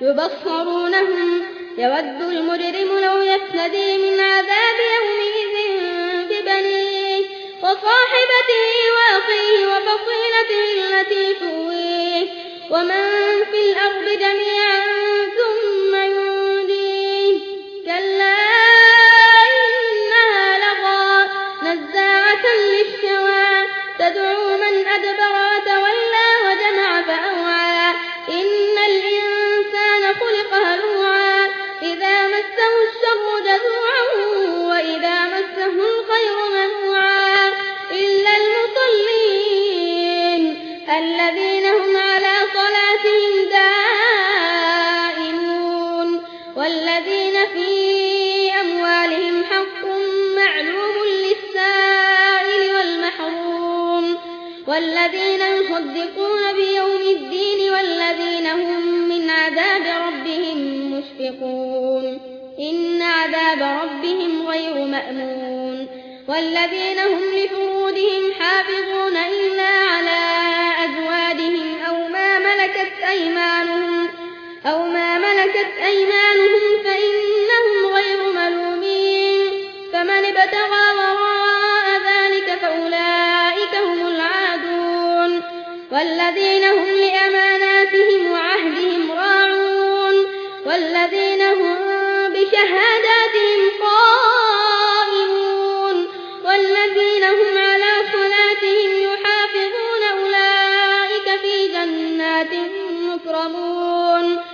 يبصرونهم يود المجرم لو يفتدي من عذاب يومئذ ببنيه وصاحبته وأخيه وفصيلته التي تؤويه. ومن في الأرض جميعا ثم ينجيه. كلا إنها لغى نزاعة للشوى تدعو الذين هم على صلاتهم دائمون والذين في أموالهم حق معلوم للسائل والمحروم والذين يصدقون بيوم الدين والذين هم من عذاب ربهم مشفقون إن عذاب ربهم غير مأمون والذين هم لفروجهم حافظون إلا ملكت أيمانهم فإنهم غير ملومين فمن ابتغى وراء ذلك فأولئك هم العادون والذين هم لأماناتهم وعهدهم راعون والذين هم بشهاداتهم قائمون والذين هم على صلاتهم يحافظون أولئك في جنات مكرمون